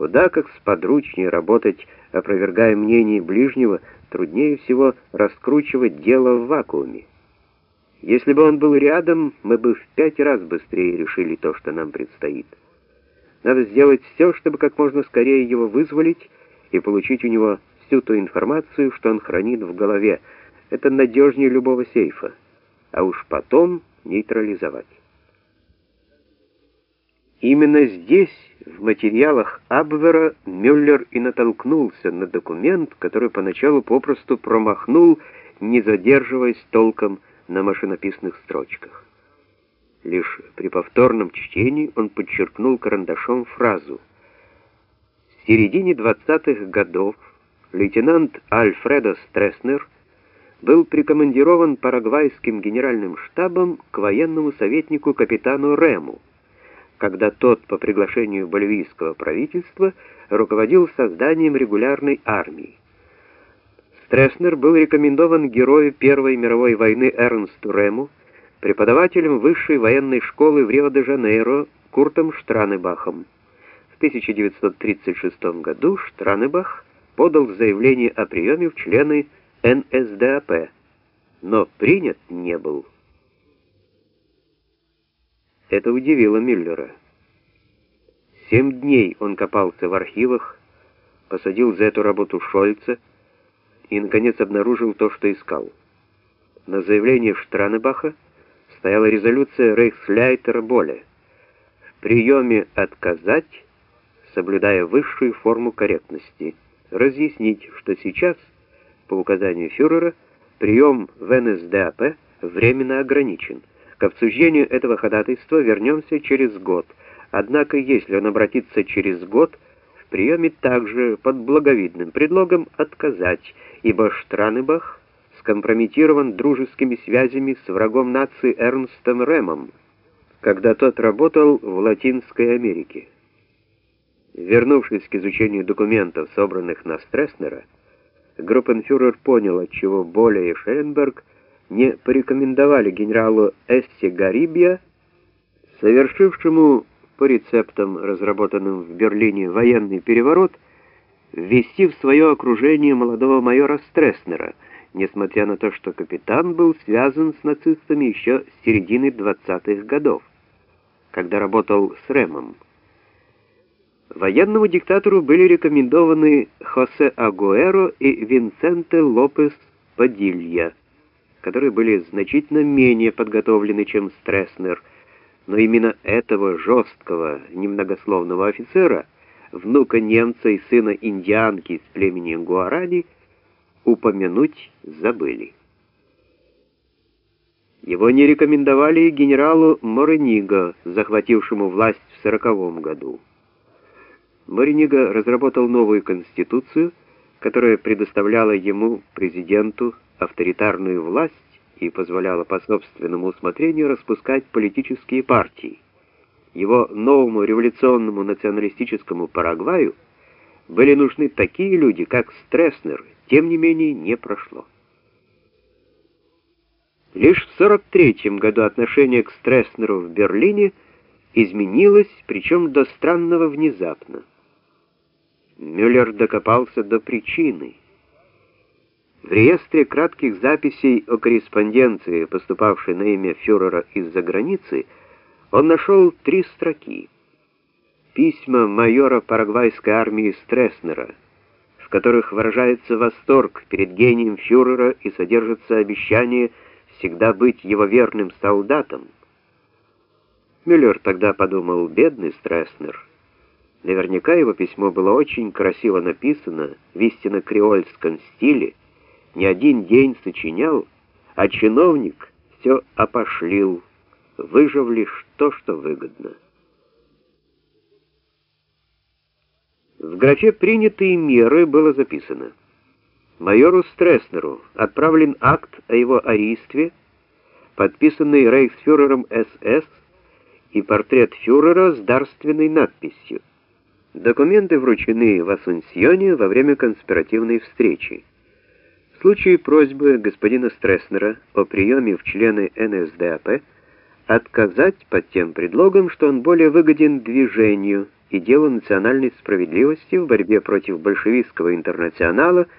Куда как сподручнее работать, опровергая мнение ближнего, труднее всего раскручивать дело в вакууме. Если бы он был рядом, мы бы в пять раз быстрее решили то, что нам предстоит. Надо сделать все, чтобы как можно скорее его вызволить и получить у него всю ту информацию, что он хранит в голове. Это надежнее любого сейфа. А уж потом нейтрализовать. Именно здесь, в материалах Абвера, Мюллер и натолкнулся на документ, который поначалу попросту промахнул, не задерживаясь толком на машинописных строчках. Лишь при повторном чтении он подчеркнул карандашом фразу «В середине 20-х годов лейтенант Альфредо Стресснер был прикомандирован парагвайским генеральным штабом к военному советнику капитану Рему, когда тот по приглашению боливийского правительства руководил созданием регулярной армии. Стресснер был рекомендован герою Первой мировой войны Эрнсту Рему, преподавателем высшей военной школы в Рио-де-Жанейро Куртом Штранебахом. В 1936 году Штранебах подал заявление о приеме в члены НСДАП, но принят не был. Это удивило Мюллера. Семь дней он копался в архивах, посадил за эту работу Шольца и, наконец, обнаружил то, что искал. На заявление Штранебаха стояла резолюция Рейхсляйтера Боля в приеме отказать, соблюдая высшую форму корректности, разъяснить, что сейчас, по указанию фюрера, прием в НСДАП временно ограничен. К обсуждению этого ходатайства вернемся через год. Однако, если он обратится через год, в приеме также под благовидным предлогом отказать, ибо Штранебах скомпрометирован дружескими связями с врагом нации Эрнстом Рэмом, когда тот работал в Латинской Америке. Вернувшись к изучению документов, собранных на Стресснера, группенфюрер понял, отчего Боля и Шелленберг не порекомендовали генералу Эсси Гарибия, совершившему по рецептам, разработанным в Берлине, военный переворот, ввести в свое окружение молодого майора Стресснера, несмотря на то, что капитан был связан с нацистами еще с середины 20-х годов, когда работал с Рэмом. Военному диктатору были рекомендованы Хосе Агуэро и Винсенте Лопес Падилья, которые были значительно менее подготовлены, чем Стресснер, но именно этого жесткого, немногословного офицера, внука немца и сына индианки из племени Гуарани, упомянуть забыли. Его не рекомендовали генералу Морениго, захватившему власть в сороковом году. Морениго разработал новую конституцию, которая предоставляла ему, президенту, авторитарную власть и позволяла по собственному усмотрению распускать политические партии. Его новому революционному националистическому Парагваю были нужны такие люди, как Стресснер, тем не менее не прошло. Лишь в 43 году отношение к Стресснеру в Берлине изменилось, причем до странного внезапно. Мюллер докопался до причины. В реестре кратких записей о корреспонденции, поступавшей на имя фюрера из-за границы, он нашел три строки. Письма майора парагвайской армии Стресснера, в которых выражается восторг перед гением фюрера и содержится обещание всегда быть его верным солдатом. Мюллер тогда подумал, бедный Стресснер, Наверняка его письмо было очень красиво написано, в истинно креольском стиле, не один день сочинял, а чиновник все опошлил, выжив лишь то, что выгодно. В графе «Принятые меры» было записано «Майору Стресснеру отправлен акт о его арийстве, подписанный рейхсфюрером СС и портрет фюрера с дарственной надписью. Документы вручены в Асунсьоне во время конспиративной встречи. В случае просьбы господина Стресснера о приеме в члены НСДАП отказать под тем предлогом, что он более выгоден движению, и делу национальной справедливости в борьбе против большевистского интернационала